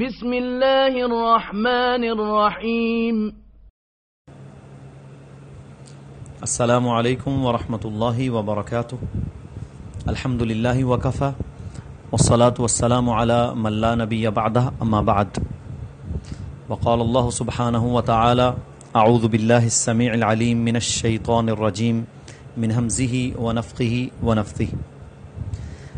بسم الله الرحمن الرحيم السلام علیکم ورحمۃ اللہ وبرکاتہ۔ الحمد للہ وکفا والصلاة والسلام على من لا نبی بعدہ، اما بعد۔ وقال اللہ سبحانہ وتعالی اعوذ باللہ السمیع العلیم من الشیطان الرجیم، من حمزه ونفقه ونفثه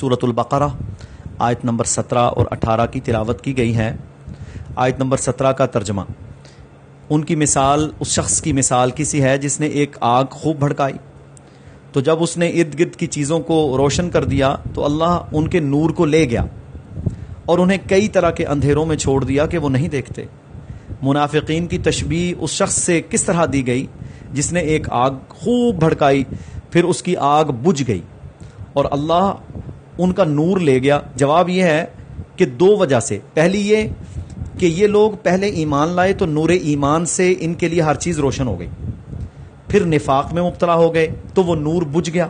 سورة البقرہ، آیت نمبر سترہ اور اٹھارہ کی تلاوت کی گئی ہے آیت نمبر سترہ کا ترجمہ۔ ان کی مثال، اس شخص کی مثال کسی ہے جس نے ایک آگ خوب بھڑکائی۔ تو جب اس نے ارد گرد کی چیزوں کو روشن کر دیا، تو اللہ ان کے نور کو لے گیا اور انہیں کئی طرح کے اندھیروں میں چھوڑ دیا کہ وہ نہیں دیکھتے۔ منافقین کی تشبیح اس شخص سے کس طرح دی گئی؟ جس نے ایک آگ خوب بھڑکائی، پھر اس کی آگ بجھ گئی اور اللہ ان کا نور لے گیا۔ جواب یہ ہے کہ دو وجہ سے۔ پہلی یہ کہ یہ لوگ پہلے ایمان لائے تو نور ایمان سے ان کے لیے ہر چیز روشن ہو گئی۔ پھر نفاق میں مبتلا ہو گئے تو وہ نور بجھ گیا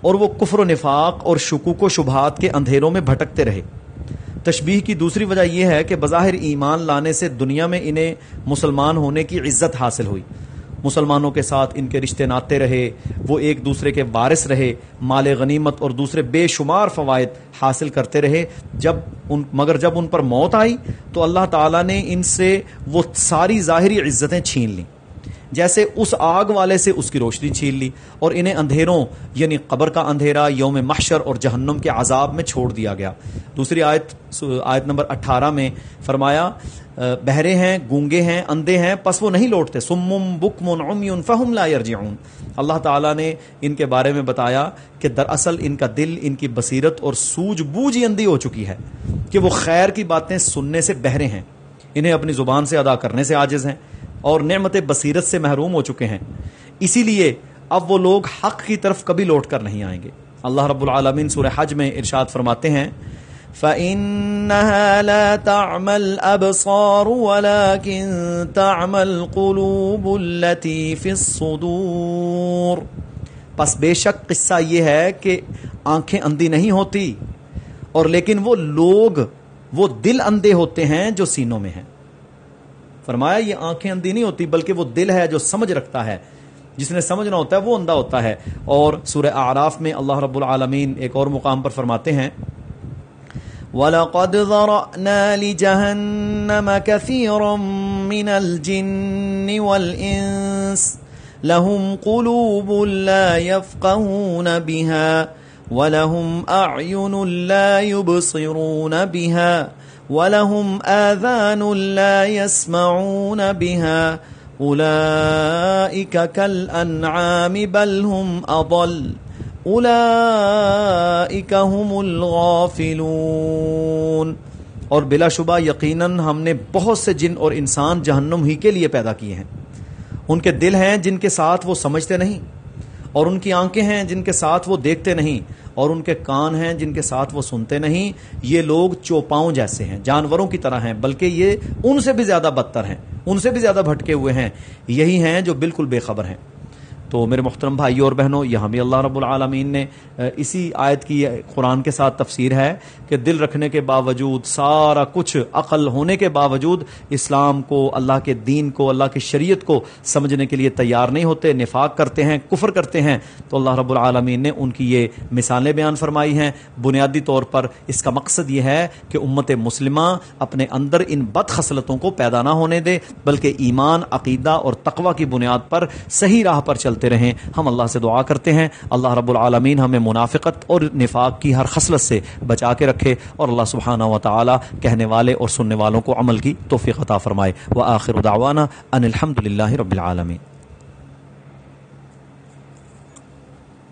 اور وہ کفر و نفاق اور شکوک و شبہات کے اندھیروں میں بھٹکتے رہے۔ تشبیح کی دوسری وجہ یہ ہے کہ بظاہر ایمان لانے سے دنیا میں انہیں مسلمان ہونے کی عزت حاصل ہوئی۔ مسلمانوں کے ساتھ ان کے رشتے ناتے رہے، وہ ایک دوسرے کے وارث رہے، مال غنیمت اور دوسرے بے شمار فوائد حاصل کرتے رہے۔ جب ان، مگر جب ان پر موت آئی تو اللہ تعالیٰ نے ان سے وہ ساری ظاہری عزتیں چھین لیں۔ جیسے اس آگ والے سے اس کی روشنی چھین لی اور انہیں اندھیروں یعنی قبر کا اندھیرا، یوم محشر اور جہنم کے عذاب میں چھوڑ دیا گیا۔ دوسری آیت آیت نمبر اٹھارہ میں فرمایا بہرے ہیں، گونگے ہیں، اندھے ہیں، پس وہ نہیں لوٹتے۔ سمم بکمن عمیون فہم لا یرجعون۔ اللہ تعالیٰ نے ان کے بارے میں بتایا کہ دراصل ان کا دل، ان کی بصیرت اور سوج بوجھ ہی اندھی ہو چکی ہے کہ وہ خیر کی باتیں سننے سے بہرے ہیں۔ انہیں اپنی زبان سے ادا کرنے سے عاجز ہیں۔ اور نعمت بصیرت سے محروم ہو چکے ہیں۔ اسی لیے اب وہ لوگ حق کی طرف کبھی لوٹ کر نہیں آئیں گے۔ اللہ رب العالمین سورہ حج میں ارشاد فرماتے ہیں، فَإِنَّهَا لَا تَعْمَى الْأَبْصَارُ وَلَكِن تَعْمَى الْقُلُوبُ الَّتِي فِي الصُّدُورِ۔ پس بے شک قصہ یہ ہے کہ آنکھیں اندھی نہیں ہوتی، اور لیکن وہ لوگ، وہ دل اندھے ہوتے ہیں جو سینوں میں ہیں۔ فرمایا، یہ آنکھیں اندھی نہیں ہوتی، بلکہ وہ دل ہے جو سمجھ رکھتا ہے۔ جس نے سمجھنا ہوتا ہے، وہ اندھا ہوتا ہے۔ اور سورہ اعراف میں اللہ رب العالمین ایک اور مقام پر فرماتے ہیں، وَلَقَدْ ذَرَأْنَا لِجَهَنَّمَ كَثِيرًا مِنَ الْجِنِّ وَالْإِنسِ لَهُمْ قُلُوبٌ لَا يَفْقَهُونَ بِهَا وَلَهُمْ أَعْيُنٌ لَا يُبْصِرُونَ بِهَا وَلَهُمْ آذَانٌ لَا يَسْمَعُونَ بِهَا أُولَئِكَ كَالْأَنْعَامِ بَلْ هُمْ أَضَلُّ أُولَئِكَ هُمُ الْغَافِلُونَ اور بلا شبہ یقیناً ہم نے بہت سے جن اور انسان جہنم ہی کے لیے پیدا کیے ہیں۔ ان کے دل ہیں جن کے ساتھ وہ سمجھتے نہیں اور ان کی آنکھیں ہیں جن کے ساتھ وہ دیکھتے نہیں اور ان کے کان ہیں جن کے ساتھ وہ سنتے نہیں۔ یہ لوگ چوپاؤں جیسے ہیں، جانوروں کی طرح ہیں، بلکہ یہ ان سے بھی زیادہ بدتر ہیں، ان سے بھی زیادہ بھٹکے ہوئے ہیں، یہی ہیں جو بالکل بے خبر ہیں۔ تو میرے محترم بھائی اور بہنوں، یہاں بھی اللہ رب العالمین نے اسی آیت کی قرآن کے ساتھ تفسیر ہے کہ دل رکھنے کے باوجود، سارا کچھ عقل ہونے کے باوجود اسلام کو، اللہ کے دین کو، اللہ کی شریعت کو سمجھنے کے لیے تیار نہیں ہوتے، نفاق کرتے ہیں، کفر کرتے ہیں۔ تو اللہ رب العالمین نے ان کی یہ مثالیں بیان فرمائی ہیں۔ بنیادی طور پر اس کا مقصد یہ ہے کہ امت مسلمہ اپنے اندر ان بد خصلتوں کو پیدا نہ ہونے دے، بلکہ ایمان، عقیدہ اور تقوی کی بنیاد پر صحیح راہ پر چلتے چلتے رہیں، ہم اللہ سے دعا کرتے ہیں۔ اللہ رب العالمین ہمیں منافقت اور نفاق کی ہر خصلت سے بچا کے رکھے اور اللہ سبحانہ و تعالی کہنے والے اور سننے والوں کو عمل کی توفیق عطا فرمائے۔ وآخر دعوانا ان الحمد للہ رب العالمین۔